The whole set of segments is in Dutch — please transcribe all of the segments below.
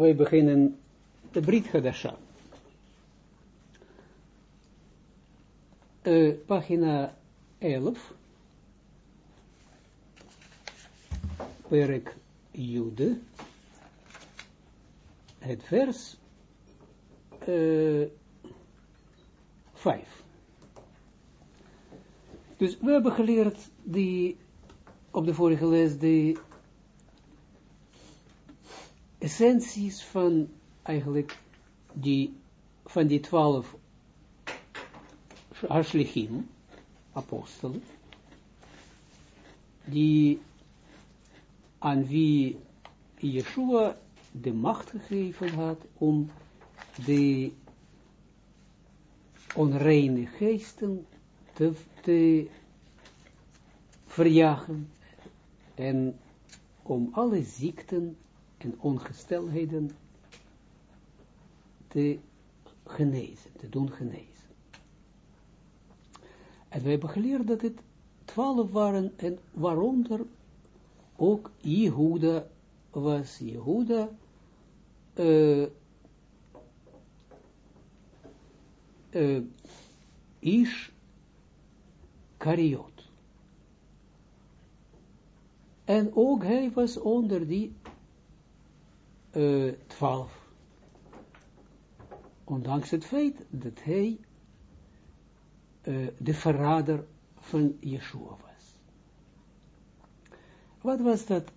wij beginnen de Brit Hadasha. Uh, pagina 11. Perek Jude. Het vers uh, 5. Dus we hebben geleerd die, op de vorige les de essenties van eigenlijk die, van die twaalf Ashlichim, apostelen, die aan wie Yeshua de macht gegeven had om de onreine geesten te, te verjagen en om alle ziekten en ongestelheden te genezen, te doen genezen. En we hebben geleerd dat het twaalf waren en waaronder ook Jehuda was. Jehuda uh, uh, Ish Kariot. En ook hij was onder die uh, twaalf. Ondanks het feit dat hij uh, de verrader van Yeshua was. Wat was dat?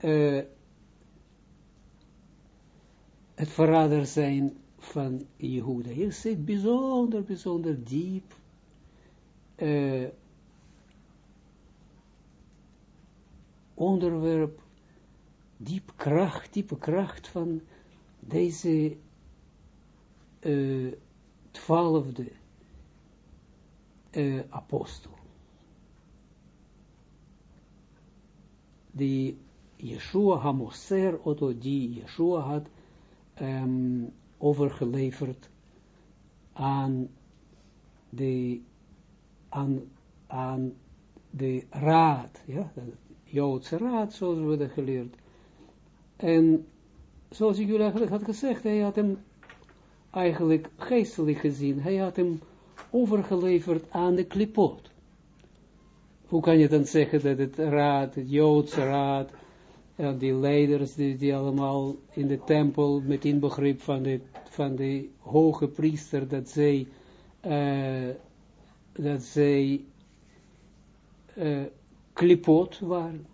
Uh, het verrader zijn van Jehuda. Hier zit bijzonder, bijzonder diep onderwerp, diep kracht, diepe kracht van deze uh, twaalfde uh, apostel. Die Yeshua Hamoser, Otto die Yeshua had um, overgeleverd aan de, aan, aan de raad, ja, de Joodse raad, zoals we dat geleerd. En zoals ik jullie eigenlijk had gezegd, hij had hem eigenlijk geestelijk gezien, hij had hem overgeleverd aan de klipot. Hoe kan je dan zeggen dat het raad, het Joodse raad, en die leiders die, die allemaal in de tempel met inbegrip van de, van de hoge priester, dat zij, uh, dat zij uh, klipot waren.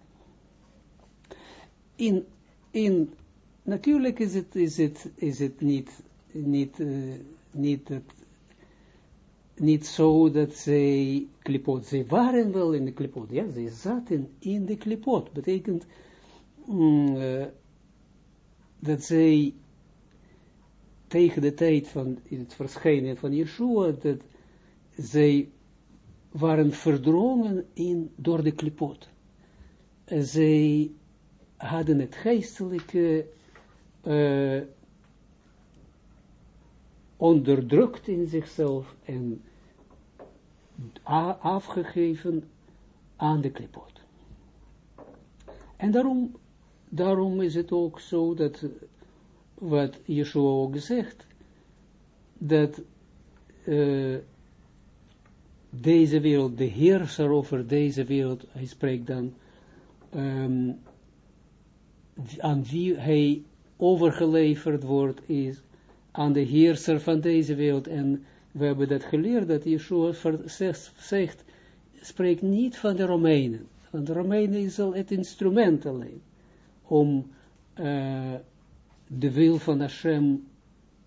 In, in, natuurlijk is het, is het, is het niet, niet, uh, niet, dat, niet zo dat zij klipot, zij waren wel in de klipot, ja, zij zaten in de klipot, betekent mm, uh, dat zij tegen de tijd van het verschijnen van Yeshua, dat zij waren verdrongen in, door de klipot. Zij hadden het geestelijke uh, onderdrukt in zichzelf en afgegeven aan de klipot. En daarom, daarom is het ook zo dat, wat Yeshua ook zegt, dat uh, deze wereld, de heerser over deze wereld, hij spreekt dan, um, aan wie hij overgeleverd wordt, is aan de heerser van deze wereld. En we hebben dat geleerd, dat Yeshua zegt, spreekt niet van de Romeinen. Want de Romeinen is al het instrument alleen, om uh, de wil van Hashem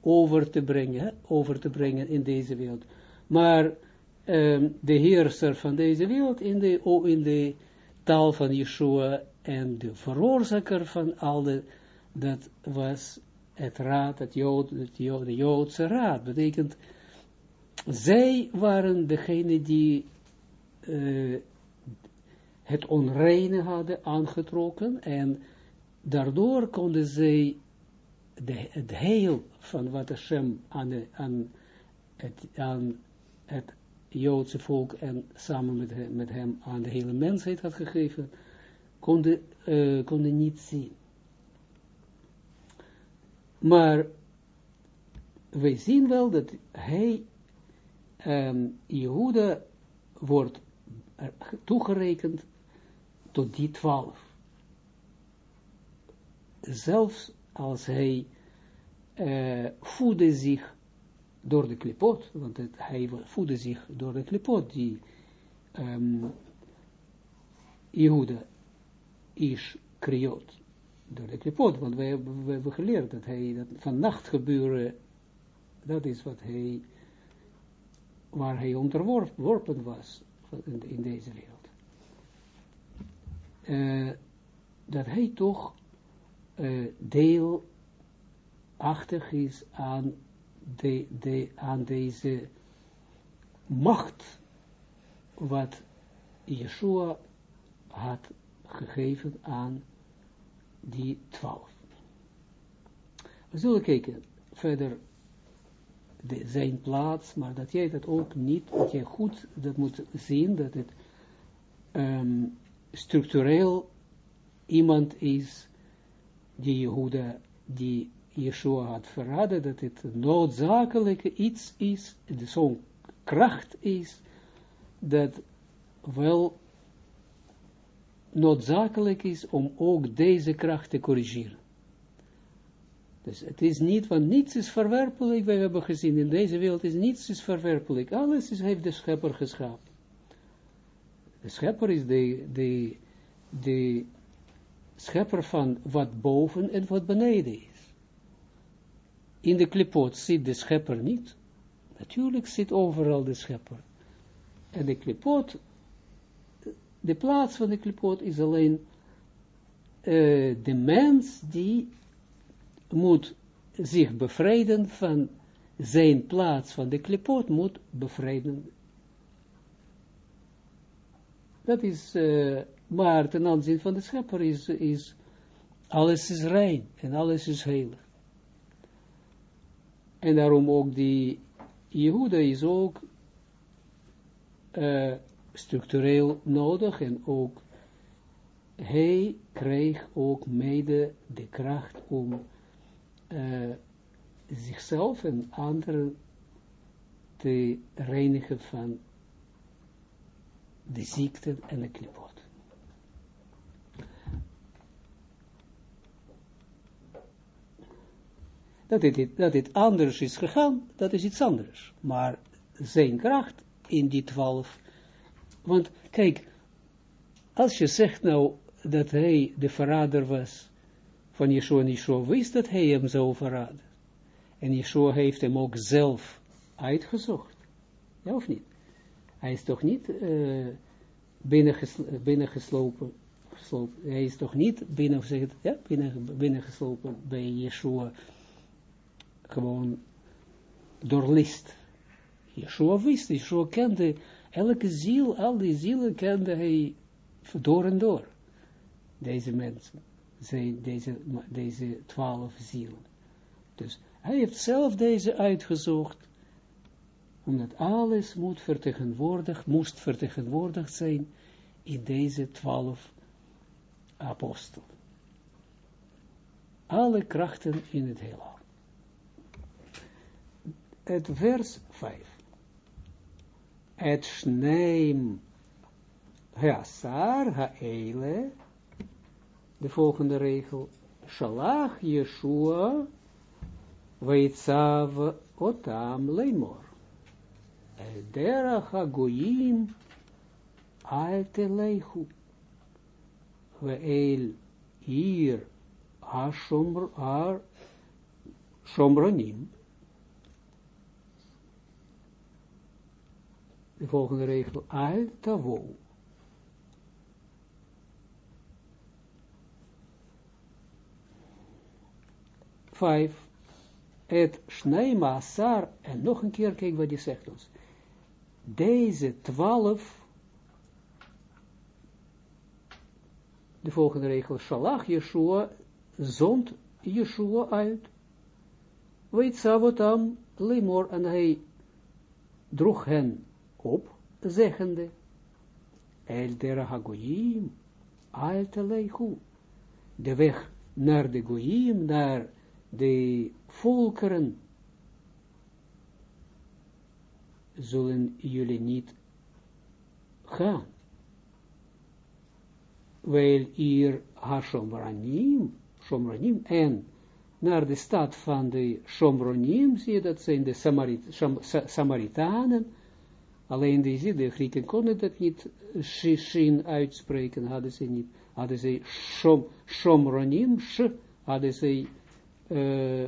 over te brengen, over te brengen in deze wereld. Maar um, de heerser van deze wereld in de, in de taal van Yeshua en de veroorzaker van al de, dat was het raad, het Jood, het de Joodse raad, betekent, zij waren degene die uh, het onreine hadden aangetrokken en daardoor konden zij de, het heel van wat Hashem aan, de, aan, het, aan het Joodse volk en samen met hem, met hem aan de hele mensheid had gegeven, konden, uh, konden niet zien. maar wij zien wel dat hij, um, wordt toegerekend tot die twaalf. Zelfs als hij uh, voedde zich door de klipot, want hij voedde zich door de klipot, die um, is kriot door de klipot, want wij hebben, we hebben geleerd dat hij dat van nacht gebeuren, dat is wat hij, waar hij onderworpen was in, deze wereld. Uh, dat hij toch uh, deelachtig is aan, de, de, aan deze macht wat Yeshua had gegeven aan die twaalf. We zullen kijken verder de, zijn plaats, maar dat jij dat ook niet, dat jij goed dat moet zien, dat het um, structureel iemand is die Jehuda, die Yeshua had verraden, dat het noodzakelijke iets is, zo'n kracht is, dat wel noodzakelijk is om ook deze kracht te corrigeren. Dus het is niet, want niets is verwerpelijk, wij hebben gezien, in deze wereld is niets is verwerpelijk, alles is, heeft de schepper geschapen. De schepper is de, de, de schepper van wat boven en wat beneden is. In de klipot zit de schepper niet. Natuurlijk zit overal de schepper. En de klipot de plaats van de klipot is alleen uh, de mens die moet zich bevrijden van zijn plaats van de klipot moet bevrijden. Dat is, uh, maar ten aanzien van de schepper is, is alles is rein en alles is heilig. En daarom ook die Jehuda is ook uh, structureel nodig en ook hij kreeg ook mede de kracht om uh, zichzelf en anderen te reinigen van de ziekte en de klipot. Dat dit, dat dit anders is gegaan, dat is iets anders. Maar zijn kracht in die twaalf want kijk, als je zegt nou dat hij de verrader was van Yeshua en Yeshua wist dat hij hem zou verraden. En Yeshua heeft hem ook zelf uitgezocht. Ja of niet? Hij is toch niet uh, binnengeslopen, hij is toch niet binnen, zeg het, ja, binnen, binnengeslopen bij Yeshua gewoon door list. Yeshua wist, Yeshua kende Elke ziel, al die zielen kende hij door en door. Deze mensen, zijn deze, deze twaalf zielen. Dus hij heeft zelf deze uitgezocht, omdat alles moet vertegenwoordigd, moest vertegenwoordigd zijn in deze twaalf apostelen. Alle krachten in het heelal. Het vers 5 et shneim ha eile. De volgende regel, shalach Yeshua, veitzav otam leimor, derach hagoyim al teleichu, ve'el hier ha-shomronim, de volgende regel, al tavo. Vijf, het shneima asar, en nog een keer, kijk wat hij zegt ons. Deze twaalf, de volgende regel, shalach Yeshua, zond Yeshua uit, weet savotam limor, en hij droeg hen op, zeggende, El der Hagoyim, de weg naar de Goyim, naar de volkeren zullen jullie niet gaan. Weil hier Hashomranim, Shomranim en naar de stad van de Shomronim, zie je dat zijn de Samarit, Samaritanen, alleen die, de Grieken konden dat niet Shin uitspreken, hadden ze niet, hadden ze Shom, Shomronim, Sh, hadden ze uh,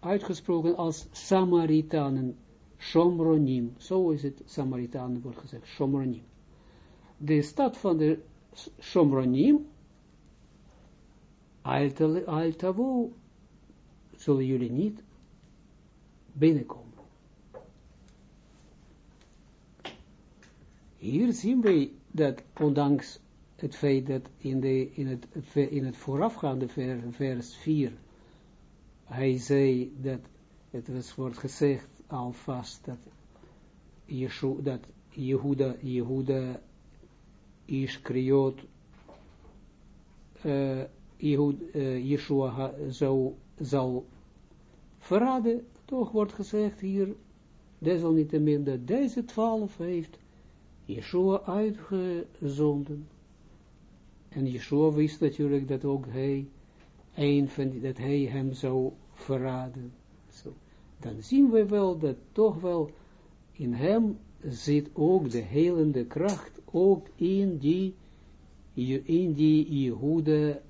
uitgesproken als Samaritanen, Shomronim, zo is het Samaritanen wordt gezegd, Shomronim. De stad van de Shomronim, Altavo, zullen jullie niet binnenkomen. Hier zien wij dat, ondanks het feit dat in, de, in, het, in het voorafgaande vers, vers 4, hij zei dat, het was, wordt gezegd alvast dat, Yeshua, dat Jehuda, Jehuda is kriot, uh, Jehud, uh, Yeshua zou, zal verraden, toch wordt gezegd hier, desalniettemin dat deze twaalf heeft Yeshua uitgezonden. En Yeshua wist natuurlijk dat ook hij, een van dat hij hem zou verraden. Dan zien we wel dat toch wel in hem zit ook de helende kracht, ook in die, in die Jehude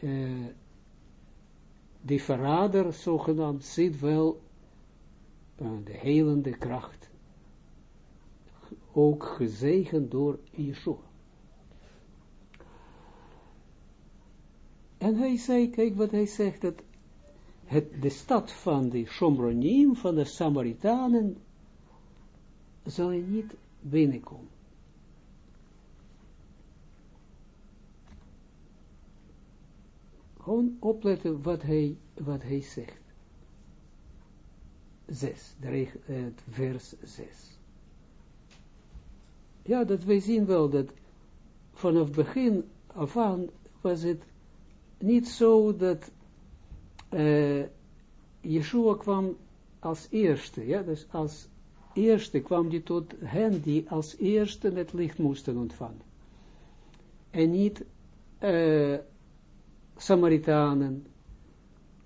uh, de verrader, zogenaamd, zit wel uh, de helende kracht. Ook gezegend door Yeshua. En hij zei, kijk wat hij zegt, dat het, de stad van de Shomronim, van de Samaritanen, zal je niet binnenkomen. Gewoon opletten wat hij, wat hij zegt. Zes, de het vers zes. Ja, dat wij zien wel dat vanaf begin af aan was het niet zo dat uh, Yeshua kwam als eerste, ja, dus als eerste kwam die tot hen die als eerste het licht moesten ontvangen. En niet uh, Samaritanen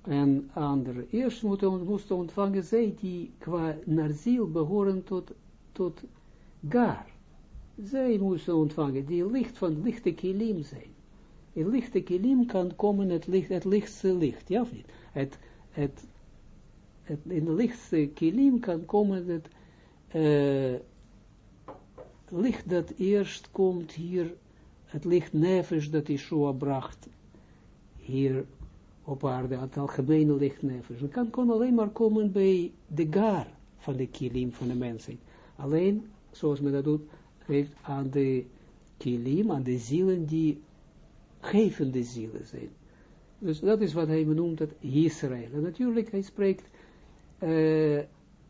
en anderen. Eerst moeten, moesten ontvangen zij die qua naar ziel behoren tot, tot Gar. Zij moesten ontvangen, die licht van lichte kilim zijn. In lichte kilim kan komen het, licht, het lichtste licht, ja of niet? Het, het, het, in de lichtste kilim kan komen het uh, licht dat eerst komt hier, het licht nefesh dat Yeshua bracht hier op aarde, het algemene licht nefesh. Het kan, kan alleen maar komen bij de gar van de kilim van de mensheid. Alleen, zoals men dat doet, aan de kilim, aan de zielen die gevende zielen zijn. Dus dat is wat hij noemt het Israël. En natuurlijk, hij spreekt, uh,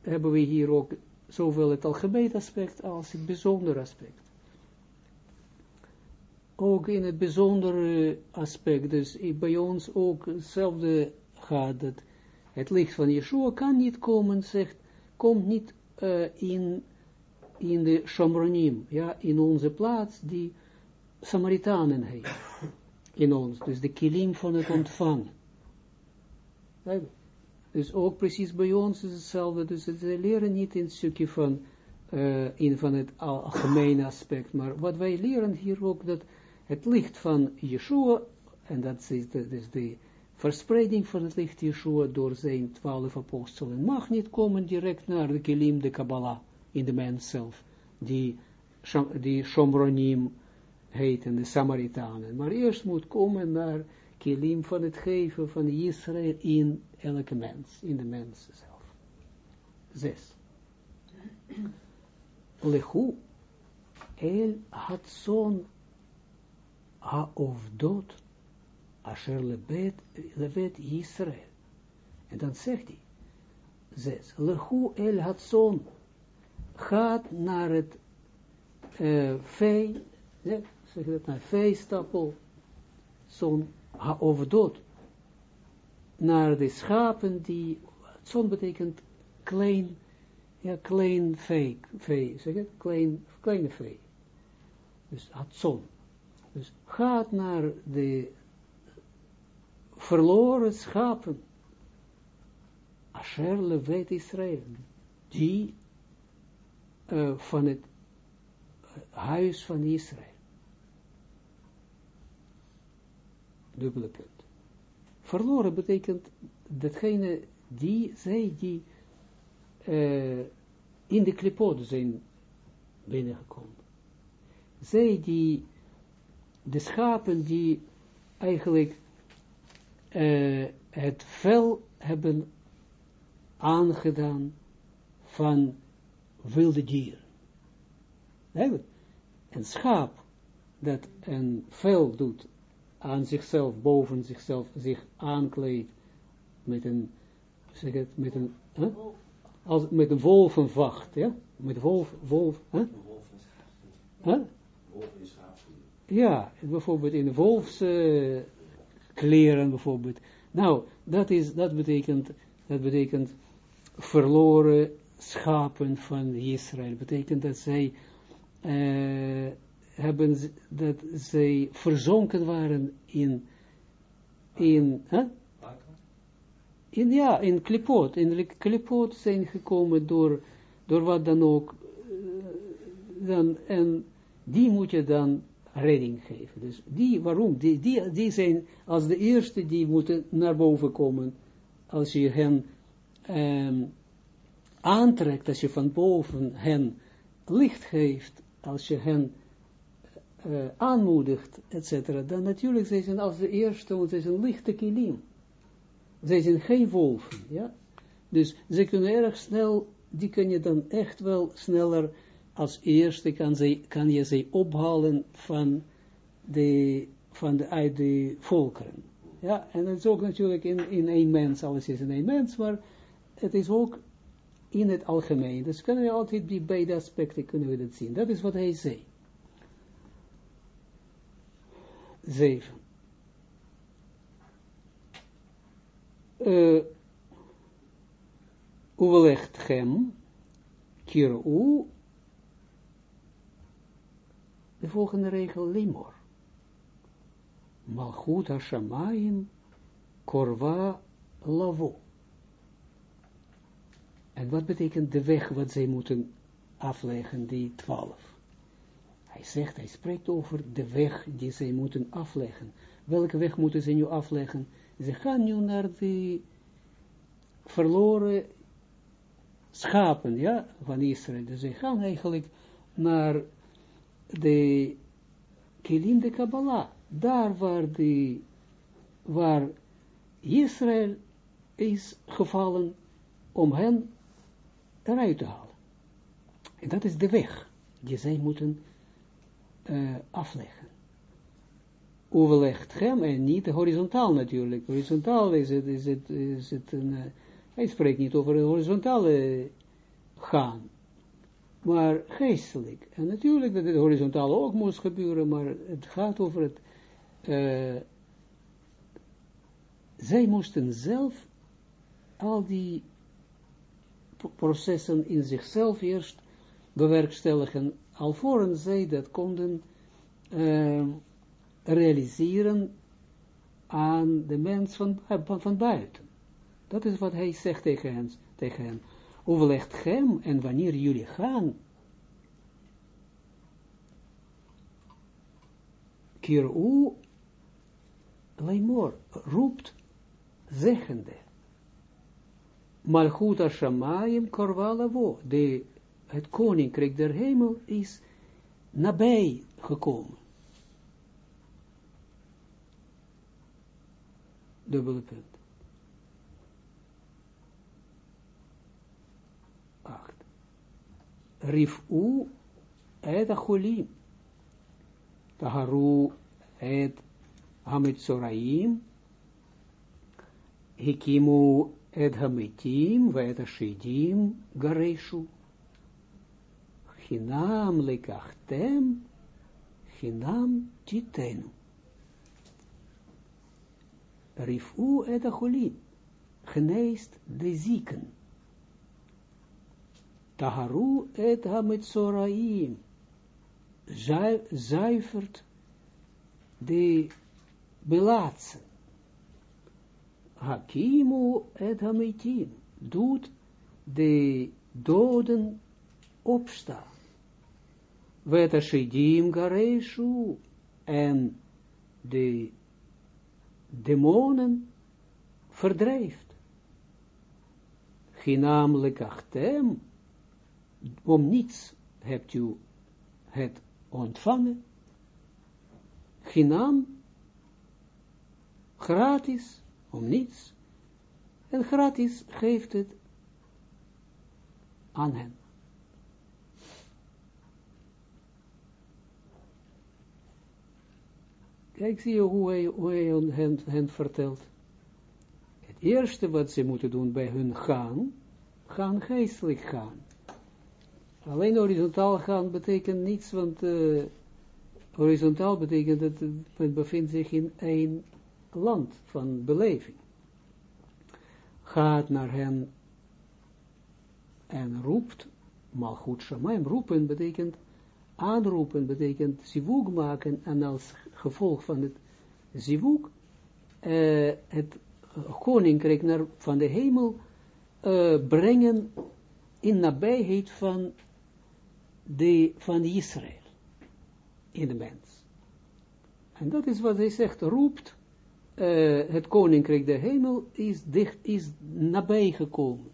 hebben we hier ook zowel het algemeen aspect als het bijzondere aspect. Ook in het bijzondere aspect, dus bij ons ook hetzelfde gaat, dat het licht van Yeshua kan niet komen, zegt, komt niet uh, in, in de Shomronim, ja, in onze plaats die Samaritanen heeft in ons, dus de kilim van het ontvangen. Dus ook precies bij ons is hetzelfde, dus ze leren niet in het stukje van, uh, in van het algemene aspect, maar wat wij leren hier ook, dat het licht van Yeshua, en dat is de, dus de verspreiding van het licht Yeshua door zijn twaalf apostelen, mag niet komen direct naar de kilim, de Kabbalah, in de mens zelf, die, die Shomronim, heten de Samaritanen. Maar eerst moet komen naar kilim van het geven van Israël in elke mens, in de mens zelf. Zes. Lechu el hatson haovdot asher lebet, lebet Israël. En dan zegt hij, zes, lechu el hatson gaat naar het uh, vee, zeg dat nou, veestapel, zo'n overdot, naar de schapen die, zon betekent klein, ja, klein vee, vee zeg het, klein, kleine vee. Dus zon. Dus gaat naar de verloren schapen. Asher levet Israël. Die uh, van het huis van Israël. Dubbele punt. Verloren betekent datgene die, zij die uh, in de klipot zijn binnengekomen. Zij die, de schapen die eigenlijk uh, het vel hebben aangedaan van wilde dieren. Een schaap dat een vel doet aan zichzelf, boven zichzelf, zich aankleedt met een, zeg het, met een, huh? als, met een wolvenvacht, ja, met wolf, wolf, huh? Huh? Ja, bijvoorbeeld in de wolfskleren, uh, bijvoorbeeld. Nou, dat is, dat betekent, dat betekent verloren schapen van Israël. betekent dat zij uh, hebben, dat zij verzonken waren in, in, in ja, in klipot. In klipot zijn gekomen door, door wat dan ook. Uh, dan, en die moet je dan redding geven. Dus die, waarom? Die, die, die zijn als de eerste die moeten naar boven komen. Als je hen um, aantrekt, als je van boven hen licht geeft, als je hen uh, aanmoedigt, etc., dan natuurlijk zijn ze als de eerste, want ze zijn lichte kilim. Zij zijn geen wolven, ja. Dus ze kunnen erg snel, die kun je dan echt wel sneller, als eerste kan, ze, kan je ze ophalen van de, van de volkeren. Ja, en dat is ook natuurlijk in, in één mens, alles is in één mens, maar het is ook in het algemeen. Dus kunnen we altijd die beide aspecten kunnen we dat zien. Dat is wat hij zei. 7. Uh, hem, kiru, de volgende regel, limor. Malchut Hashamayim, korva lavo. En wat betekent de weg wat zij moeten afleggen, die twaalf? Hij zegt, hij spreekt over de weg die zij moeten afleggen. Welke weg moeten ze nu afleggen? Ze gaan nu naar de verloren schapen, ja, van Israël. Dus ze gaan eigenlijk naar de Kelim de Kabbalah. Daar waar, de, waar Israël is gevallen om hen eruit te halen. En dat is de weg die zij moeten uh, afleggen. Overlegt hem en niet horizontaal natuurlijk. Horizontaal is het, is het, is het een, uh, hij spreekt niet over een horizontale gaan, maar geestelijk. En natuurlijk dat het horizontaal ook moet gebeuren, maar het gaat over het, zij moesten zelf al die processen in zichzelf eerst bewerkstelligen, alvorens zij dat konden uh, realiseren aan de mens van, buiten. Dat is wat hij zegt tegen hen. Tegen hen. Overlegt hem en wanneer jullie gaan, kiru leimor, roept zeggende, Malchut Hashamayim Korvalavo, de, het koninkrijk der hemel is nabij gekomen. Dubbele punt. Acht. Rifu et acholim. Taharu et hamitzoraim. Hikimu et hametim, et ashidim, gareshu. Chinam lekachtem, chinam titenu. Rifu et acholim. geneest de zieken. Taharu et hametzoraim, zuivert de belaatsen. Hakimu et doet de doden opstaan. Wet ashidim gareshu, en de demonen verdrijft. Ginamelijk achtem, om niets hebt u het ontvangen. Ginam, gratis, om niets. En gratis geeft het aan hen. Kijk, zie je hoe hij, hoe hij hen, vertelt. Het eerste wat ze moeten doen bij hun gaan, gaan geestelijk gaan. Alleen horizontaal gaan betekent niets, want uh, horizontaal betekent dat men bevindt zich in één land van beleving. Gaat naar hen en roept, maar goed, shamayim, roepen betekent, aanroepen betekent zivug maken en als gevolg van het zivug, uh, het koninkrijk naar, van de hemel uh, brengen in nabijheid van de, van Israël in de mens. En dat is wat hij zegt, roept, uh, het koninkrijk der hemel is dicht, is nabij gekomen.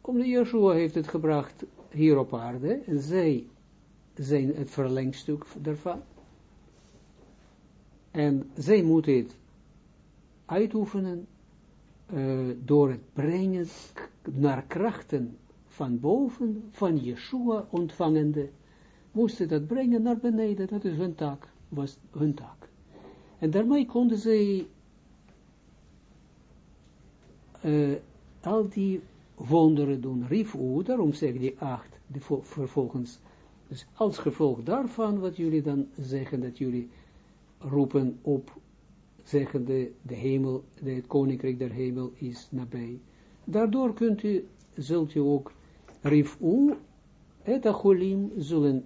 Omdat Yeshua heeft het gebracht hier op aarde, en zij zijn het verlengstuk daarvan. En zij moeten het uitoefenen uh, door het brengen naar krachten van boven, van Yeshua ontvangende, moesten dat brengen naar beneden, dat is hun taak, was hun taak. En daarmee konden zij uh, al die wonderen doen, rifu, daarom zeg die acht, de vervolgens, dus als gevolg daarvan, wat jullie dan zeggen, dat jullie roepen op, zeggen de, de hemel, de, het koninkrijk der hemel is nabij. Daardoor kunt u, zult u ook Rifu, et acholim zullen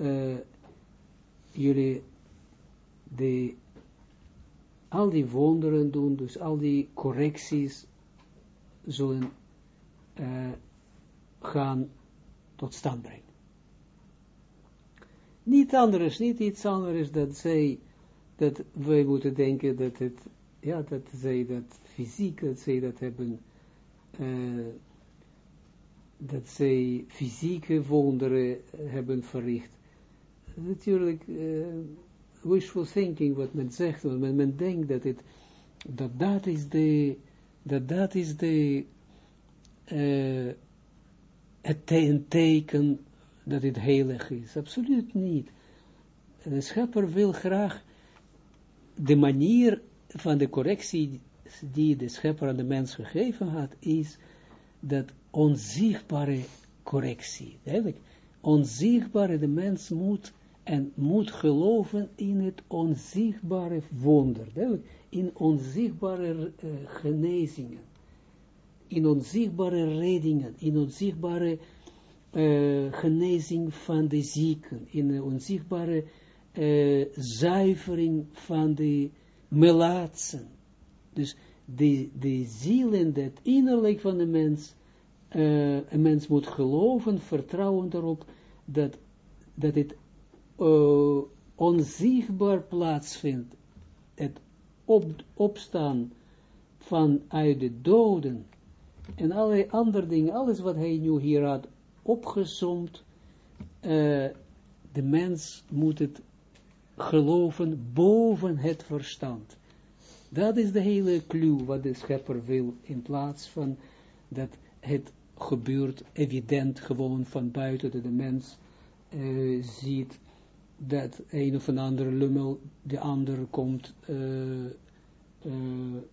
uh, jullie de, al die wonderen doen, dus al die correcties zullen uh, gaan tot stand brengen. Niet anders, niet iets anders dat zij, dat wij moeten denken dat het, ja, dat zij dat fysiek, dat zij dat hebben, uh, dat zij fysieke wonderen hebben verricht. Natuurlijk, uh, wishful thinking, wat men zegt, want men, denkt dat het, dat dat is de, dat dat is de, uh, het teken dat het heilig is. Absoluut niet. De schepper wil graag de manier van de correctie die de schepper aan de mens gegeven had, is dat onzichtbare correctie. Onzichtbare, de mens moet en moet geloven in het onzichtbare wonder. In onzichtbare uh, genezingen. In onzichtbare reddingen. In onzichtbare uh, genezing van de zieken. In een onzichtbare uh, zuivering van de melaatsen. Dus de, de ziel en het innerlijk van de mens een mens moet geloven, vertrouwen erop, dat, dat het onzichtbaar plaatsvindt, het op, opstaan vanuit de doden, en allerlei andere dingen, alles wat hij nu hier had opgezomd, de mens moet het geloven boven het verstand. Dat is de hele clue wat de schepper wil, in plaats van dat het gebeurt evident gewoon van buiten, dat de mens ziet dat een of een andere lummel, de ander komt, uh, uh,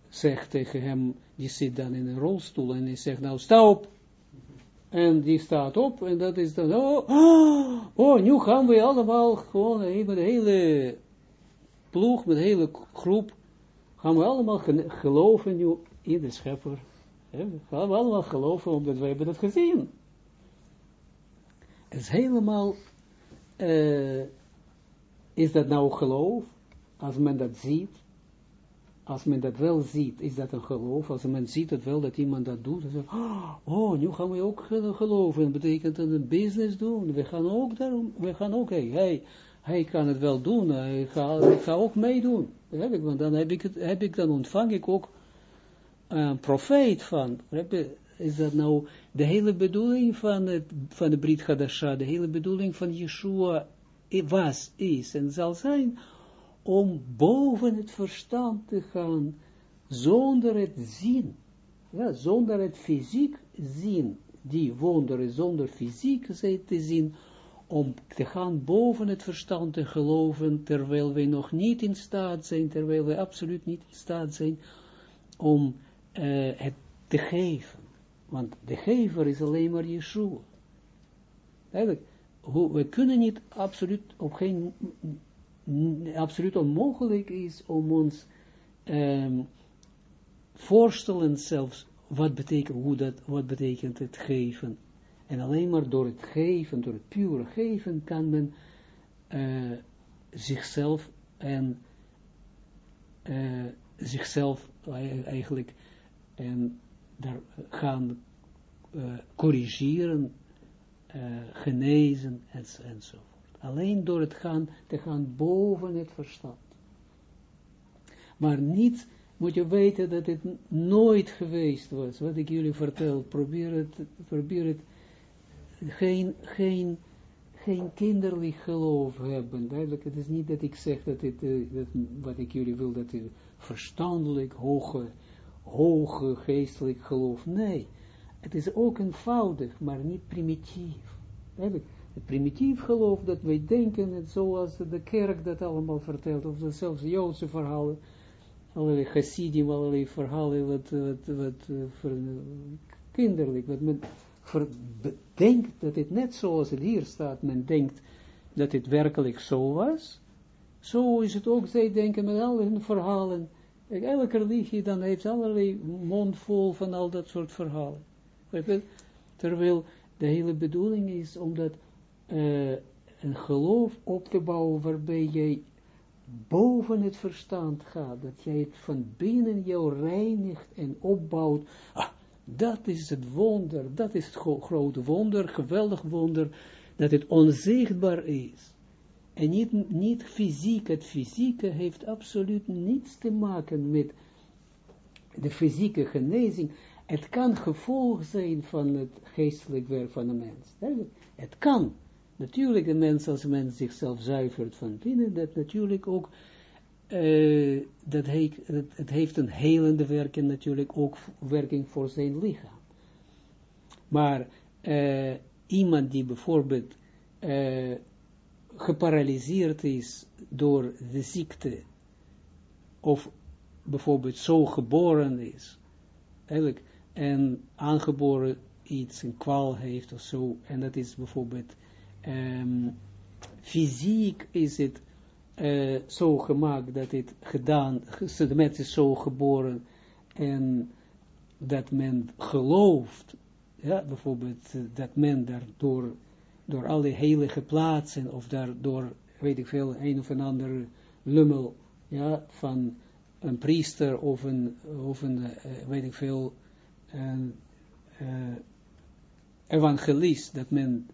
zegt tegen hem, die zit dan in een rolstoel en hij zegt, nou sta op. En die staat op en dat is dan, oh, oh, oh nu gaan we allemaal gewoon met de hele ploeg, met de hele groep, gaan we allemaal geloven nu in de schepper. We gaan we allemaal geloven omdat we hebben dat gezien. Het is helemaal, uh, is dat nou geloof? Als men dat ziet, als men dat wel ziet, is dat een geloof. Als men ziet het wel dat iemand dat doet, dan zegt oh, nu gaan we ook geloven. Dat betekent dat een business doen. We gaan ook daarom, we gaan ook, hey, hij, hij kan het wel doen, ik ga, ik ga ook meedoen. Want dan heb ik, het, heb ik, dan ontvang ik ook een profeet van. Is dat nou de hele bedoeling van, van de Brit Hadasha, de hele bedoeling van Yeshua was, is en zal zijn om boven het verstand te gaan, zonder het zien, ja, zonder het fysiek zien, die wonderen zonder fysiek te zien, om te gaan boven het verstand te geloven, terwijl wij nog niet in staat zijn, terwijl wij absoluut niet in staat zijn, om uh, het te geven. Want de gever is alleen maar Yeshua. Eigenlijk, we kunnen niet absoluut op geen absoluut onmogelijk is om ons um, voorstellen zelfs wat betekent, hoe dat, wat betekent het geven. En alleen maar door het geven, door het pure geven, kan men uh, zichzelf en uh, zichzelf eigenlijk en daar gaan uh, corrigeren, genezen enzovoort. Alleen door het gaan, te gaan boven het verstand. Maar niet, moet je weten dat het nooit geweest was, wat ik jullie vertel, probeer het, probeer het, geen, geen, geen kinderlijk geloof hebben. Duidelijk, het is niet dat ik zeg dat het, uh, dat, wat ik jullie wil, dat het verstandelijk, hoge, hoge geestelijk geloof. Nee, het is ook eenvoudig, maar niet primitief. Het primitief geloof dat wij denken, zoals de kerk dat allemaal vertelt, of zelfs Joodse verhalen, allerlei chassidim, allerlei verhalen, wat, wat, wat uh, kinderlijk, wat men denkt dat het net zoals het hier staat, men denkt dat het werkelijk zo was, zo is het ook, zij denken met al hun verhalen, elke religie dan heeft allerlei mond vol van al dat soort verhalen. Terwijl de hele bedoeling is, omdat uh, een geloof op te bouwen waarbij jij boven het verstand gaat, dat jij het van binnen jou reinigt en opbouwt. Ah, dat is het wonder, dat is het grote wonder, geweldig wonder, dat het onzichtbaar is. En niet, niet fysiek, het fysieke heeft absoluut niets te maken met de fysieke genezing. Het kan gevolg zijn van het geestelijk werk van de mens. Het kan. Natuurlijk, de mens, als mens zichzelf zuivert van binnen, dat natuurlijk ook, uh, dat het, het, heeft een helende werking, natuurlijk ook werking voor zijn lichaam. Maar uh, iemand die bijvoorbeeld uh, geparalyseerd is door de ziekte, of bijvoorbeeld zo geboren is, eigenlijk, en aangeboren iets, een kwaal heeft of zo, en dat is bijvoorbeeld um, fysiek is het uh, zo gemaakt dat het gedaan, de mens is zo geboren en dat men gelooft, ja, bijvoorbeeld uh, dat men daardoor, door alle heilige plaatsen of daardoor, weet ik veel, een of een ander lummel, ja, van een priester of een, of een uh, weet ik veel, een evangelist, dat men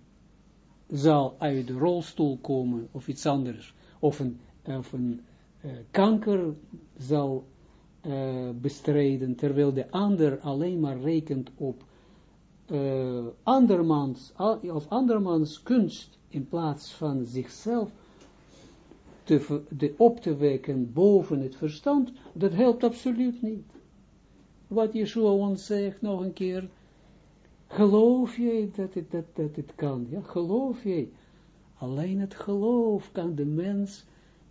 zal uit de rolstoel komen, of iets anders, of een, of een uh, kanker zal uh, bestrijden, terwijl de ander alleen maar rekent op uh, andermans, of andermans kunst, in plaats van zichzelf te, de op te wekken boven het verstand, dat helpt absoluut niet. Wat Yeshua ons zegt, nog een keer, Geloof jij dat het, dat, dat het kan? Ja, geloof jij? Alleen het geloof kan de mens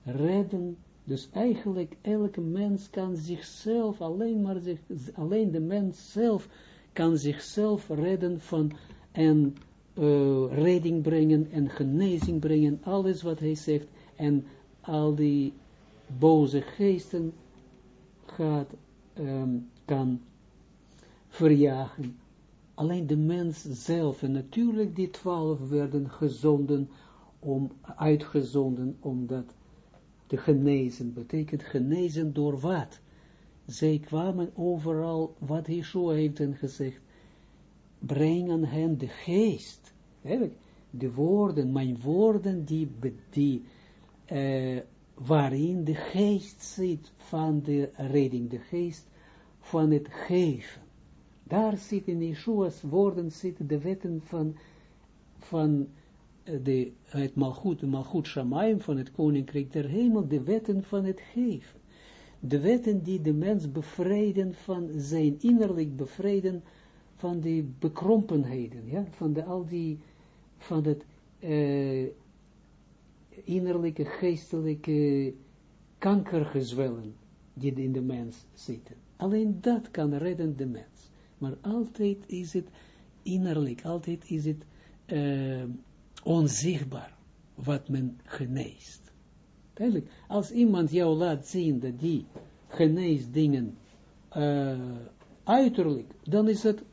redden. Dus eigenlijk elke mens kan zichzelf, alleen maar zich, alleen de mens zelf kan zichzelf redden van en uh, redding brengen en genezing brengen. Alles wat hij zegt en al die boze geesten gaat, um, kan verjagen. Alleen de mens zelf, en natuurlijk die twaalf werden gezonden, om, uitgezonden, omdat te genezen, betekent genezen door wat? Zij kwamen overal, wat Yeshua heeft hen gezegd, brengen hen de geest, de woorden, mijn woorden, die, die uh, waarin de geest zit van de redding, de geest van het geven. Daar zit in Yeshua's woorden zitten de wetten van, van eh, de, het de malgoed Shamaim, van het koninkrijk der hemel, de wetten van het geven. De wetten die de mens bevrijden van zijn innerlijk bevrijden van die bekrompenheden, ja, van de, al die, van het uh, innerlijke, geestelijke kankergezwellen die in de mens zitten. Alleen dat kan redden de mens. Maar altijd is het innerlijk, altijd is het uh, onzichtbaar wat men geneest. Duidelijk, als iemand jou laat zien dat die geneesdingen uh, uiterlijk, dan is het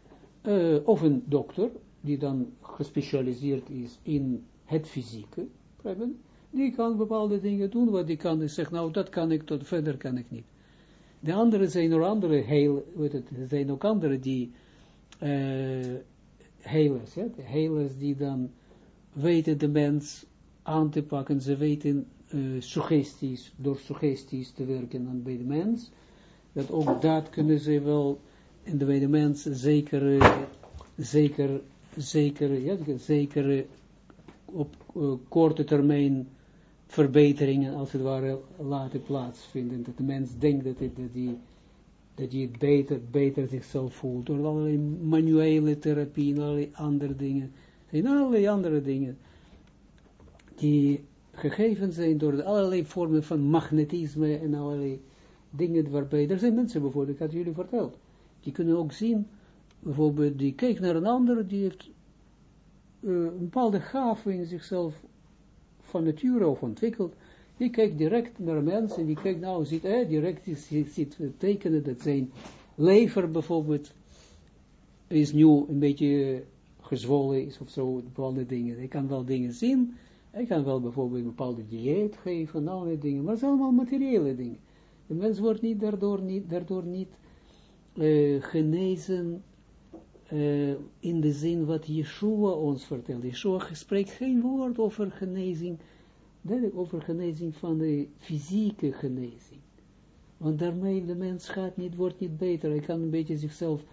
uh, of een dokter, die dan gespecialiseerd is in het fysieke, die kan bepaalde dingen doen, wat die kan zeggen, nou dat kan ik, tot verder kan ik niet. De andere zijn er andere heel, het, zijn ook andere die uh, helers, ja, de helers die dan weten de mens aan te pakken, ze weten uh, suggesties, door suggesties te werken aan bij de mens, dat ook dat kunnen ze wel in de bij de mens zeker, zeker, zeker, ja, zeker op uh, korte termijn verbeteringen, als het ware, laten plaatsvinden. Dat de mens denkt dat, het, dat, dat hij het beter, beter zichzelf voelt. Door allerlei manuele therapie en allerlei andere dingen. Zijn allerlei andere dingen die gegeven zijn door allerlei vormen van magnetisme en allerlei dingen waarbij, er zijn mensen bijvoorbeeld, ik had jullie verteld, die kunnen ook zien, bijvoorbeeld, die kijkt naar een ander, die heeft uh, een bepaalde gave in zichzelf van nature of ontwikkeld, die kijkt direct naar mensen, die kijkt nou, ziet, eh, direct ziet, ziet tekenen dat zijn lever bijvoorbeeld is nu een beetje gezwollen is of zo, bepaalde dingen. Hij kan wel dingen zien, hij kan wel bijvoorbeeld een bepaalde dieet geven, allerlei dingen, maar het zijn allemaal materiële dingen. De mens wordt niet daardoor niet, daardoor niet uh, genezen uh, in de zin wat Yeshua ons vertelt. Yeshua spreekt geen woord over genezing, over genezing van de fysieke genezing. Want daarmee de mens gaat niet, wordt niet beter. Hij kan een beetje zichzelf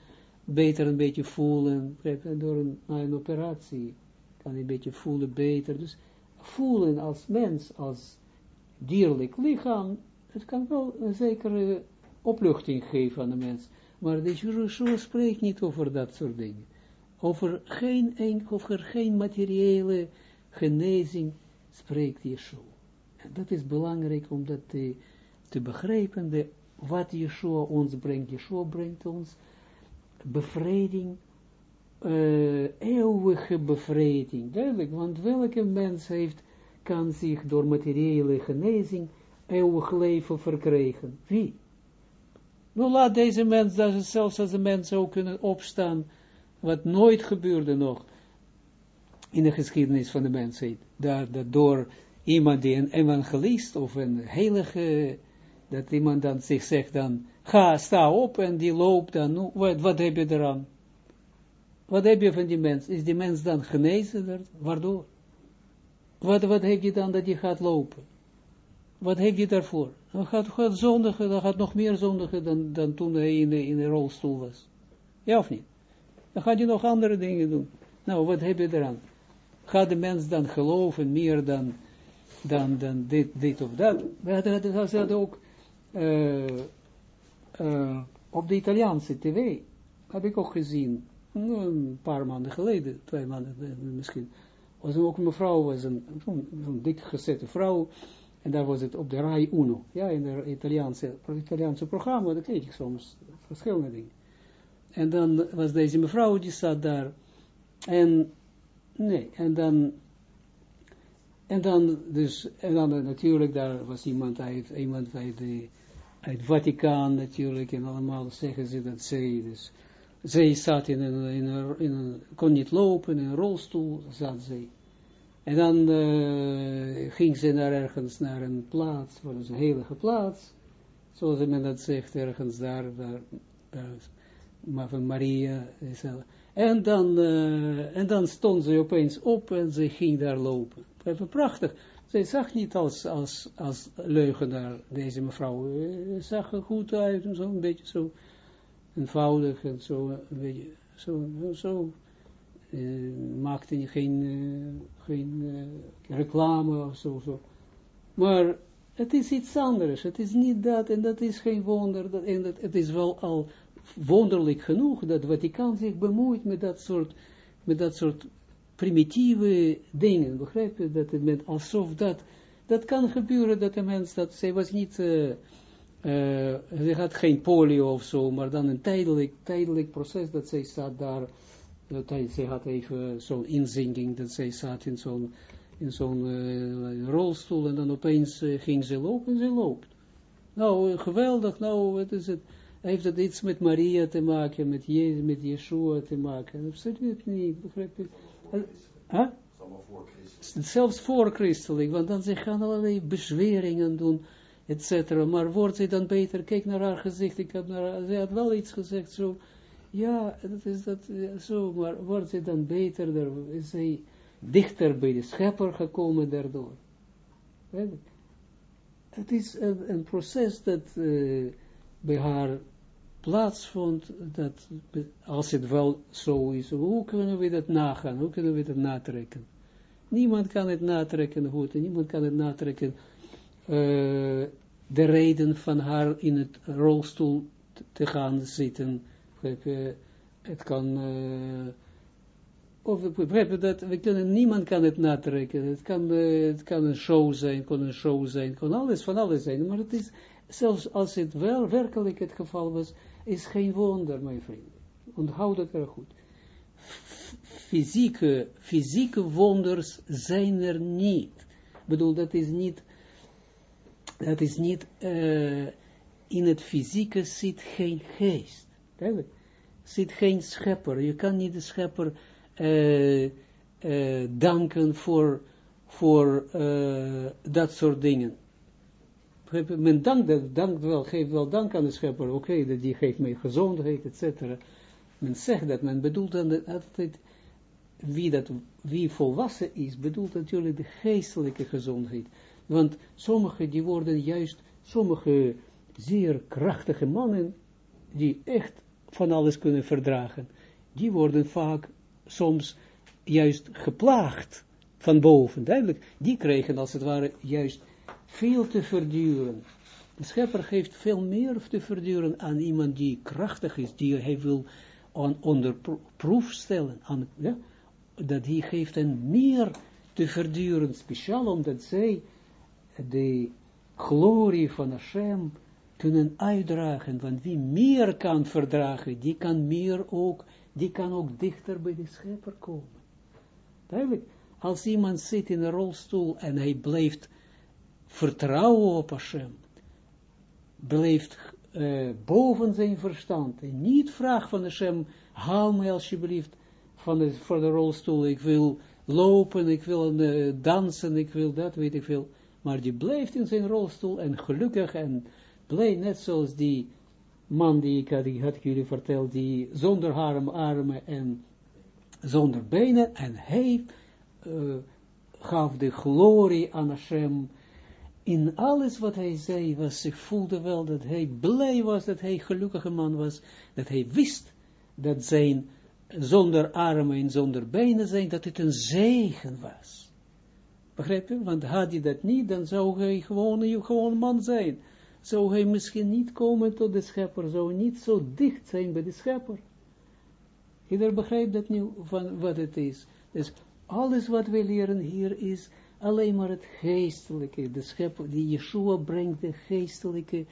beter een beetje voelen. Door een, een operatie kan hij een beetje voelen beter. Dus voelen als mens, als dierlijk lichaam, het kan wel een zekere opluchting geven aan de mens. Maar de Yeshua spreekt niet over dat soort dingen. Over geen, over geen materiële genezing spreekt Yeshua. En dat is belangrijk om dat te, te begrijpen, de, wat Yeshua ons brengt. Yeshua brengt ons bevrijding, uh, eeuwige bevrijding. Duidelijk, want welke mens heeft, kan zich door materiële genezing eeuwig leven verkrijgen? Wie? Nu laat deze mens, dat zelfs als een mens ook kunnen opstaan, wat nooit gebeurde nog in de geschiedenis van de mensheid. Dat, dat door iemand die een evangelist of een heilige, dat iemand dan zich zegt dan, ga, sta op en die loopt dan, nu, wat, wat heb je eraan? Wat heb je van die mens? Is die mens dan genezen? Waardoor? Wat, wat heb je dan dat je gaat lopen? Wat heb je daarvoor? Dan gaat, gaat zondigen, dan gaat nog meer zondigen dan, dan toen hij in de, in de rolstoel was. Ja of niet? Dan gaat hij nog andere dingen doen. Nou, wat heb je eraan? Gaat de mens dan geloven meer dan, dan, dan dit, dit of dat? Dat had ook uh, uh, op de Italiaanse tv, heb ik ook gezien, een paar maanden geleden, twee maanden misschien, was ook een mevrouw, was een, zo dik gezette vrouw, en daar was het op de Rai Uno. Ja, in het Italiaanse, Italiaanse programma, dat kreeg ik soms verschillende dingen. En dan was deze mevrouw, die zat daar. En, nee, en dan, en dan, dus, en dan natuurlijk, daar was iemand uit, iemand uit de, uit Vaticaan natuurlijk, en allemaal zeggen ze dat zij, dus, zij zat in een, in een, in een kon niet lopen, in een rolstoel zat zij. En dan uh, ging ze naar ergens, naar een plaats, is een heilige plaats, zoals men dat zegt, ergens daar, daar, maar van Maria, en dan, uh, en dan stond ze opeens op en ze ging daar lopen. Even prachtig. Zij zag niet als, als, als leugenaar, deze mevrouw. Ze zag er goed uit en zo, een beetje zo eenvoudig en zo, een beetje zo, zo uh, maakte geen, geen uh, reclame of zo. Maar het is iets anders, het is niet dat, en dat is geen wonder, dat, en dat, het is wel al wonderlijk genoeg dat Vaticaan zich bemoeit met dat soort, met dat soort primitieve dingen, begrijp je, dat het met, alsof dat, dat kan gebeuren, dat de mens, dat zij was niet, uh, ze had geen polio of zo, maar dan een tijdelijk, tijdelijk proces, dat zij staat daar, dat hij, zij had even zo'n inzinking, dat zij zat in zo'n in zo'n uh, rolstoel, en dan opeens ging ze lopen, en ze loopt. Nou, geweldig, nou, wat is het, heeft het iets met Maria te maken, met, Je met Yeshua te maken? Absoluut niet, begrijp je? Huh? Zelfs voor christelijk, want dan ze gaan allerlei bezweringen doen, et cetera. Maar wordt ze dan beter? Kijk naar haar gezicht, ik heb naar haar, ze had wel iets gezegd, zo, ja, dat is dat, zo, maar wordt ze dan beter, daar is zij dichter bij de schepper gekomen daardoor. Het is een, proces dat uh, bij haar plaatsvond, dat als het wel zo is, hoe kunnen we dat nagaan, hoe kunnen we dat natrekken? Niemand kan het natrekken goed, en niemand kan het natrekken uh, de reden van haar in het rolstoel te gaan zitten. Het kan, uh, of we dat, we niemand kan het natrekken. Het kan, uh, het kan een show zijn, kan een show zijn, kan alles van alles zijn, maar het is, zelfs als het wel werkelijk het geval was, is geen wonder, mijn vrienden. Onthoud dat er goed. Fysieke, fysieke wonders zijn er niet. Ik bedoel, dat is niet, dat is niet, uh, in het fysieke zit geen geest. Duidelijk. Zit geen schepper. Je kan niet de schepper uh, uh, danken voor, voor dat soort dingen men dankt, dankt wel, geeft wel dank aan de schepper, oké, dat die geeft mij gezondheid, etc. Men zegt dat, men bedoelt dan altijd, wie, dat, wie volwassen is, bedoelt natuurlijk de geestelijke gezondheid. Want sommigen die worden juist, sommige zeer krachtige mannen, die echt van alles kunnen verdragen, die worden vaak soms juist geplaagd van boven, duidelijk. Die krijgen als het ware juist veel te verduren. De schepper geeft veel meer te verduren aan iemand die krachtig is, die hij wil on, onder proef stellen. Aan, ja, dat hij geeft hen meer te verduren, speciaal omdat zij de glorie van Hashem kunnen uitdragen. Want wie meer kan verdragen, die kan meer ook, die kan ook dichter bij de schepper komen. Duidelijk, als iemand zit in een rolstoel en hij blijft vertrouwen op Hashem, blijft uh, boven zijn verstand, en niet vraagt van Hashem, haal mij alsjeblieft van de, voor de rolstoel, ik wil lopen, ik wil uh, dansen, ik wil dat, weet ik veel, maar die blijft in zijn rolstoel, en gelukkig, en blij, net zoals die man die ik had, ik jullie verteld, die zonder armen en zonder benen, en hij uh, gaf de glorie aan Hashem, in alles wat hij zei, was, zich voelde wel dat hij blij was, dat hij gelukkige man was, dat hij wist dat zijn zonder armen en zonder benen zijn, dat het een zegen was. Begrijp je? Want had hij dat niet, dan zou hij gewoon gewoon man zijn. Zou hij misschien niet komen tot de schepper, zou niet zo dicht zijn bij de schepper. Ieder begrijpt dat nu van wat het is. Dus alles wat we leren hier is alleen maar het geestelijke, de schepper, die Yeshua brengt de geestelijke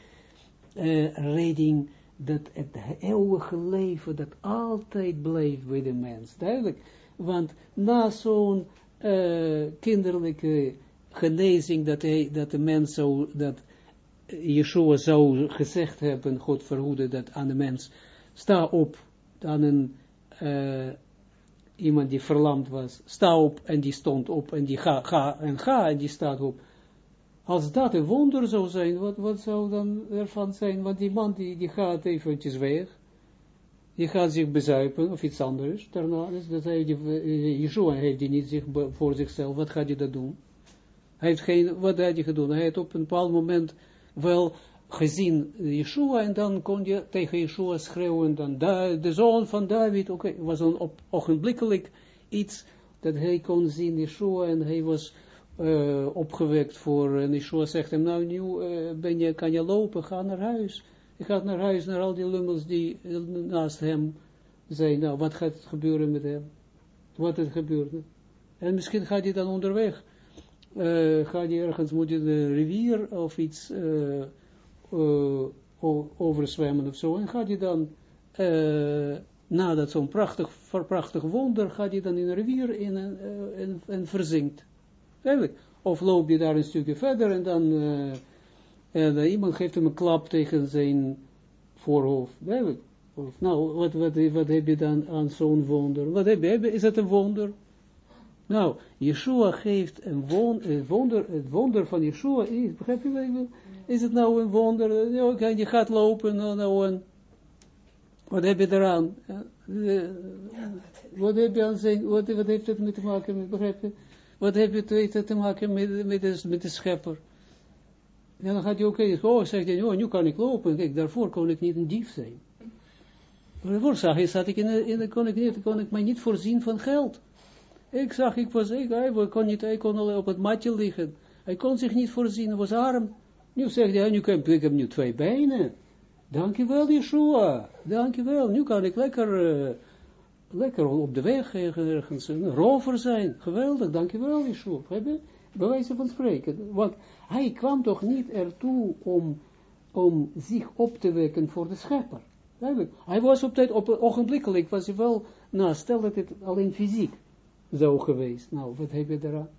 uh, redding, dat het eeuwige leven, dat altijd blijft bij de mens, duidelijk, want na zo'n uh, kinderlijke genezing, dat, hij, dat de mens zo, dat Yeshua zou gezegd hebben, God verhoede dat aan de mens, sta op, aan een, uh, iemand die verlamd was, sta op en die stond op en die ga, ga en ga en die staat op. Als dat een wonder zou zijn, wat, wat zou dan ervan zijn? Want die man die, die gaat eventjes weg, die gaat zich bezuipen of iets anders. Daarna is dat hij, Yeshua heeft die niet zich, voor zichzelf, wat gaat hij dat doen? Hij heeft geen, wat had hij gedaan? Hij heeft op een bepaald moment wel gezien Yeshua en dan kon je tegen Yeshua schreeuwen, dan de zoon van David, oké, okay, was een op, ogenblikkelijk iets dat hij kon zien, Yeshua, en hij was uh, opgewekt voor, en Yeshua zegt hem, nou, nu uh, ben je, kan je lopen, ga naar huis. Hij gaat naar huis, naar al die lummels die naast hem zijn, nou, wat gaat er gebeuren met hem? Wat het gebeurde? En misschien gaat hij dan onderweg uh, ga je ergens, moet je de rivier of iets uh, uh, overzwemmen of zo, en ga je dan, nadat zo'n prachtig, prachtig wonder, ga je dan in een rivier in en, en, en verzinkt. Eigenlijk. Of loop je daar een stukje verder en dan, en iemand geeft hem een klap tegen zijn voorhoofd. Eigenlijk. Of, nou, wat, wat, wat heb je dan aan zo'n wonder? Wat heb je? Is het een wonder? Nou, Yeshua geeft een, wonder, het wonder van Yeshua is, begrijp je Is het nou een wonder? Ja, je gaat lopen, nou, nou en, wat heb je eraan? Wat heb je aan zijn, wat, wat heeft het mee te maken met, begrijp je? Wat heb je te, maken met, met, de, met de schepper? En dan gaat hij ook eens, oh, zegt hij, oh, nu kan ik lopen. Kijk, daarvoor kon ik niet een dief zijn. Daarvoor zag je, zat ik in in de, kon ik niet, kon ik mij niet voorzien van geld. Ik zag, ik was, ik, hij, kon niet, hij kon op het matje liggen. Hij kon zich niet voorzien, hij was arm. Nu zegt hij, nu kan, ik nu twee benen. Dankjewel, Yeshua. Dankjewel. Nu kan ik lekker, uh, lekker op de weg ergens een rover zijn. Geweldig, dankjewel, Yeshua. Bij wijze van spreken. Want hij kwam toch niet ertoe om, om zich op te wekken voor de schepper. Hij was op tijd, op, ogenblikkelijk was hij wel, nou stel dat het alleen fysiek zou geweest. Nou, wat heb je daaraan?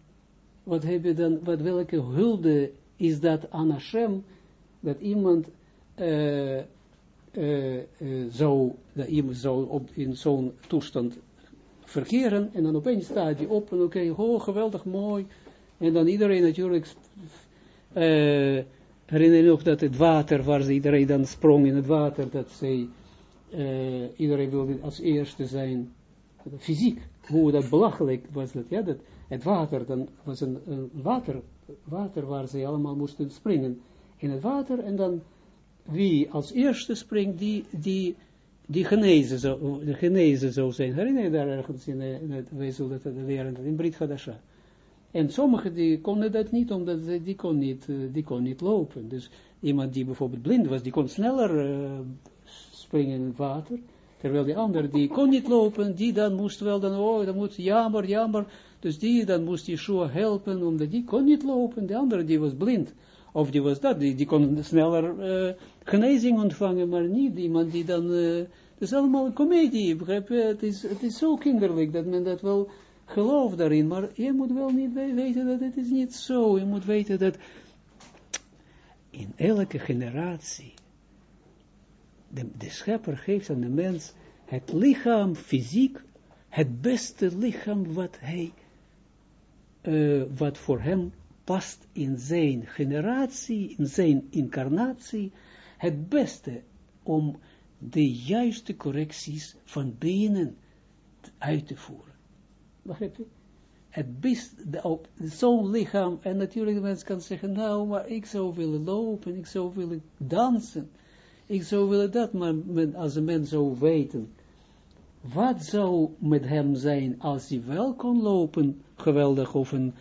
Wat heb je dan, wat, welke hulde is dat aan Hashem, dat iemand uh, uh, uh, zou, dat iemand zou op, in zo'n toestand verkeren, en dan opeens staat hij op, en oké, oh, geweldig, mooi, en dan iedereen natuurlijk, herinner je nog dat het water, waar ze iedereen dan sprong in het water, dat zij, iedereen wilde als eerste zijn, fysiek, hoe dat belachelijk was dat, ja, dat het water, dan was een, water, water waar ze allemaal moesten springen in het water, en dan wie als eerste springt, die, die, die genezen zou, de genezen zou zijn. Herinner je daar ergens in, in het dat we leren, in Brit. En sommigen die konden dat niet, omdat ze, die, kon niet, die kon niet lopen. Dus iemand die bijvoorbeeld blind was, die kon sneller uh, springen in het water. Terwijl die ander, die kon niet lopen, die dan moest wel dan, oh, dan moet, jammer, jammer. Dus die, dan moest Yeshua helpen, omdat die kon niet lopen. De andere, die was blind. Of die was dat, die, die kon sneller uh, genezing ontvangen, maar niet iemand die dan, uh, het is allemaal een komedie, begrijp je? Het is, het is zo kinderlijk dat men dat wel gelooft daarin, maar je moet wel niet weten dat het is niet zo. Je moet weten dat in elke generatie de, schepper geeft aan de mens het lichaam, fysiek, het beste lichaam wat hij, uh, wat voor hem past in zijn generatie, in zijn incarnatie, het beste om de juiste correcties van binnen uit te voeren. Begrijp je? Het beste, zo'n lichaam, en natuurlijk de mens kan zeggen, nou, maar ik zou willen lopen, ik zou willen dansen, ik zou willen dat, maar als een mens zou weten, wat zou met hem zijn als hij wel kon lopen, geweldig, of een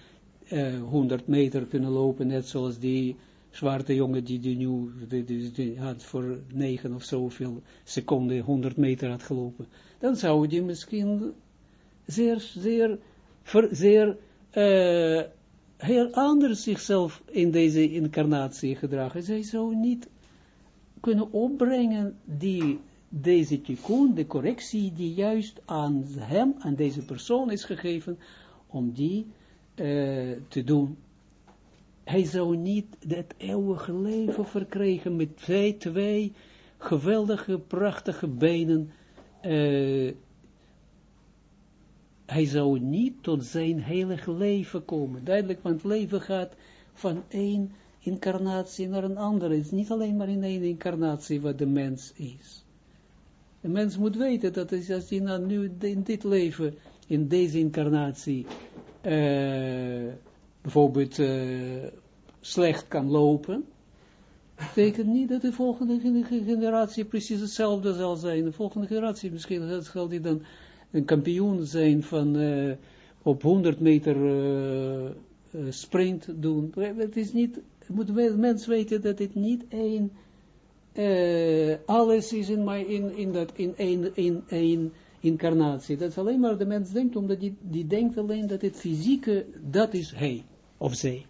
uh, 100 meter kunnen lopen, net zoals die zwarte jongen die, die nu had voor 9 of zoveel seconden 100 meter had gelopen, dan zou hij misschien zeer, zeer, ver, zeer uh, heel anders zichzelf in deze incarnatie gedragen. Zij zou niet kunnen opbrengen die, deze tikkun, de correctie die juist aan hem, aan deze persoon is gegeven, om die uh, te doen. hij zou niet het eeuwige leven verkrijgen met twee, twee geweldige, prachtige benen. Uh, hij zou niet tot zijn heilig leven komen. Duidelijk, want leven gaat van één incarnatie naar een andere. Het is niet alleen maar in één incarnatie wat de mens is. De mens moet weten dat als hij nou nu in dit leven, in deze incarnatie, uh, bijvoorbeeld uh, slecht kan lopen, betekent niet dat de volgende generatie precies hetzelfde zal zijn. De volgende generatie, misschien zal die dan een kampioen zijn van uh, op 100 meter sprint doen. Het is niet, moet mens weten dat het niet één, alles is in, my, in, in, dat, in één, in incarnatie. Dat is alleen maar de mens denkt, omdat die, die denkt alleen dat het fysieke, dat is hij of zij.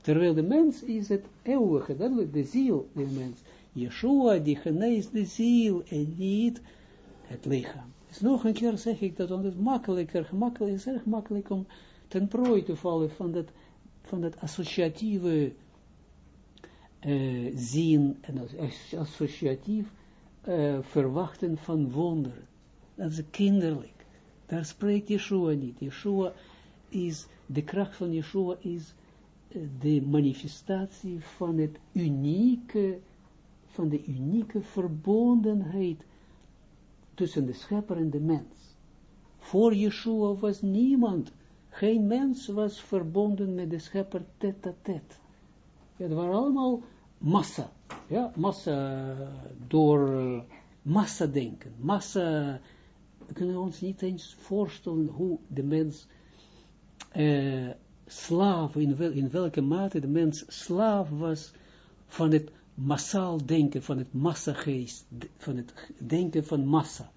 Terwijl de mens is het eeuwige, dat is de ziel, de mens. Yeshua, die geneest de ziel en niet het lichaam. Dus nog een keer zeg ik dat, want het makkelijker, gemakkelijk, is erg makkelijk om ten prooi te vallen van dat, van dat associatieve uh, zien en associatief uh, verwachten van wonderen. Dat is kinderlijk. Daar spreekt Yeshua niet. Yeshua is, de kracht van Yeshua is uh, de manifestatie van het unieke, van de unieke verbondenheid tussen de schepper en de mens. Voor Yeshua was niemand, geen mens was verbonden met de schepper tet a tet. Ja, het waren allemaal massa, ja, massa door uh, massa denken, massa, we kunnen ons niet eens voorstellen hoe de mens uh, slaaf, in, wel, in welke mate de mens slaaf was van het massaal denken van het massageest, van het denken van massa.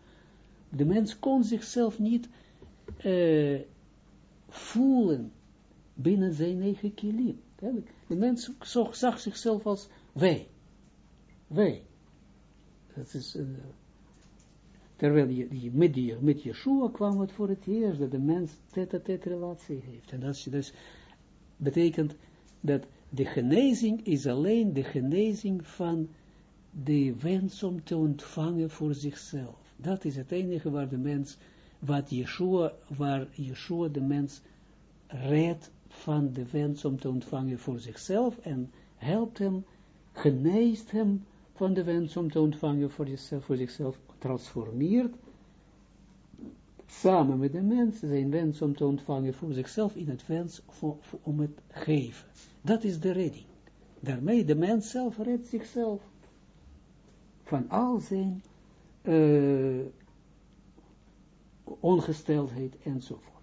De mens kon zichzelf niet uh, voelen binnen zijn eigen kilim. De mens zag, zichzelf als wij. Wij. Dat is, uh, terwijl je, met, die, met Yeshua kwam het voor het eerst dat de mens tête-à-tête relatie heeft. En dat dus betekent dat de genezing is alleen de genezing van de wens om te ontvangen voor zichzelf. Dat is het enige waar de mens, wat Yeshua, waar Yeshua de mens redt van de wens om te ontvangen voor zichzelf en helpt hem, geneest hem van de wens om te ontvangen voor, jezelf, voor zichzelf, transformeert samen met de mens zijn wens om te ontvangen voor zichzelf in het wens voor, om het geven. Dat is de redding. Daarmee de mens zelf redt zichzelf van al zijn uh, ongesteldheid enzovoort.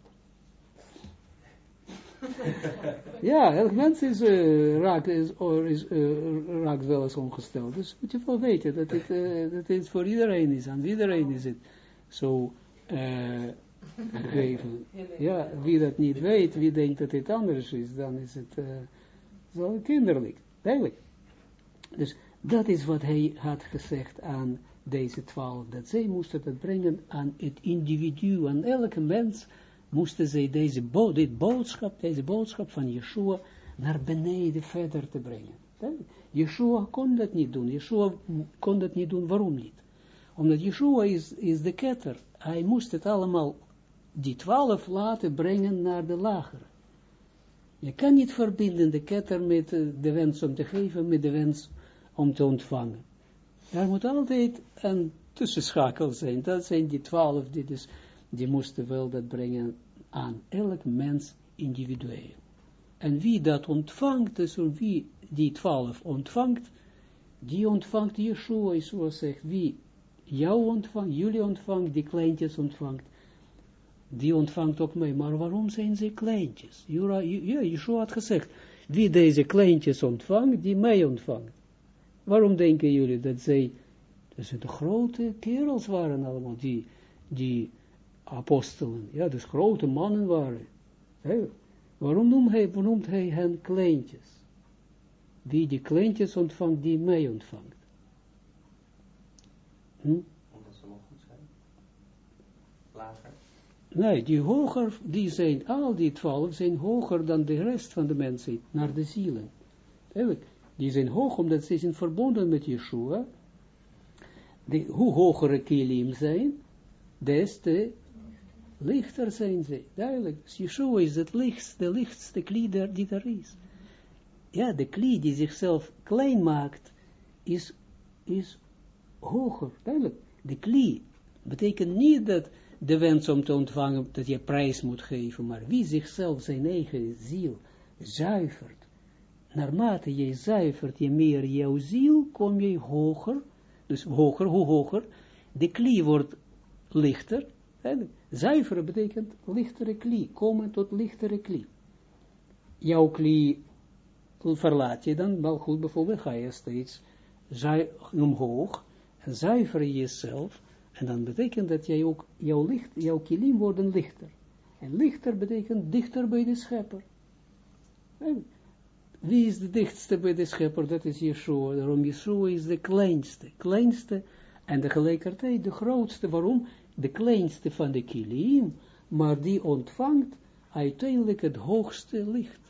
ja, elk mens is, uh, raakt, is, is, uh, raakt wel eens ongesteld. Dus moet je wel weten dat het, uh, dat het voor iedereen is. Aan iedereen is het zo gegeven. Ja, wie dat niet weet, wie denkt dat het anders is, dan is het zo kinderlijk. Eigenlijk. Dus dat is wat hij had gezegd aan deze twaalf, dat zij moesten het brengen aan het individu, aan elke mens, moesten zij deze bo dit boodschap, deze boodschap van Yeshua, naar beneden verder te brengen. Yeshua kon dat niet doen, Yeshua kon dat niet doen, waarom niet? Omdat Yeshua is, is de ketter, hij moest het allemaal, die twaalf laten brengen naar de lagere. Je kan niet verbinden de ketter met de wens om te geven, met de wens om te ontvangen. Er moet altijd een tussenschakel zijn. Dat zijn die twaalf, die, dus, die moesten wel dat brengen aan elk mens individueel. En wie dat ontvangt, dus wie die twaalf ontvangt, die ontvangt Yeshua, zoals zegt, wie jou ontvangt, jullie ontvangt, die kleintjes ontvangt, die ontvangt ook mij. Maar waarom zijn ze kleintjes? Ja, Yeshua had gezegd, wie deze kleintjes ontvangt, die mij ontvangt. Waarom denken jullie dat zij, dat ze de grote kerels waren allemaal, die, die apostelen, ja, dus grote mannen waren. Waarom noemt hij, noemt hij hen kleintjes? Wie die kleintjes ontvangt, die mij ontvangt. Hm? Omdat ze nog goed zijn. Lager. Nee, die hoger, die zijn, al die twaalf zijn hoger dan de rest van de mensen, naar de zielen. Eigenlijk, die zijn hoog omdat ze zijn verbonden met Yeshua. De, hoe hogere kilim zijn, des te lichter zijn ze. Duidelijk, dus Yeshua is het lichtste, de lichtste kli die er is. Ja, de kli die zichzelf klein maakt, is, is hoger. Duidelijk, de kli betekent niet dat de wens om te ontvangen, dat je prijs moet geven, maar wie zichzelf zijn eigen ziel zuivert, naarmate je zuivert, je meer jouw ziel, kom je hoger, dus hoger, hoe hoger, de klie wordt lichter, en zuiveren betekent lichtere klie, komen tot lichtere klie. Jouw klie verlaat je dan, wel goed, bijvoorbeeld ga je steeds omhoog, en zuiver jezelf, en dan betekent dat jij ook, jouw licht, jouw kilim worden lichter. En lichter betekent dichter bij de schepper. En wie is de dichtste bij de schepper? Dat is Yeshua. Daarom Yeshua is de kleinste. Kleinste en tegelijkertijd de grootste. Waarom? De kleinste van de kilim. Maar die ontvangt uiteindelijk het hoogste licht.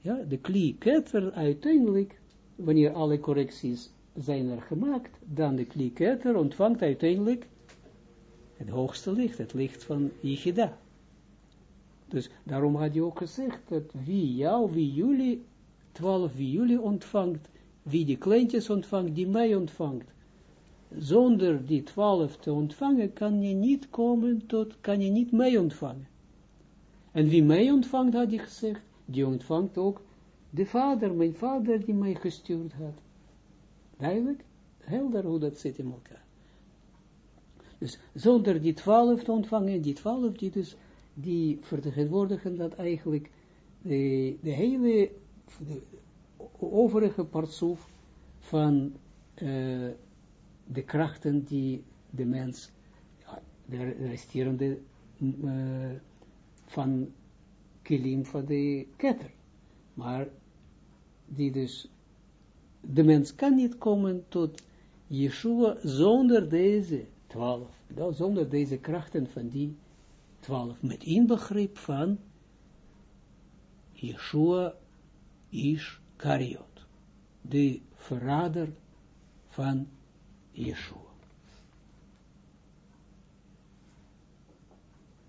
Ja, de kli ketter uiteindelijk, wanneer alle correcties zijn er gemaakt, dan de kliketter ontvangt uiteindelijk het hoogste licht, het licht van Yichida. Dus daarom had je ook gezegd dat wie jou, wie jullie, twaalf wie jullie ontvangt, wie die kleintjes ontvangt, die mij ontvangt. Zonder die twaalf te ontvangen, kan je niet komen tot, kan je niet mij ontvangen. En wie mij ontvangt, had hij gezegd, die ontvangt ook de vader, mijn vader die mij gestuurd had. Duidelijk, helder hoe dat zit in elkaar. Dus zonder die twaalf te ontvangen, die twaalf die dus, die vertegenwoordigen dat eigenlijk de, de hele, de overige partsoef van uh, de krachten die de mens, de resterende uh, van kilim van de ketter. Maar die dus de mens kan niet komen tot Yeshua zonder deze twaalf, zonder deze krachten van die twaalf, met inbegrip van Yeshua is Kariot, de verrader van Yeshua.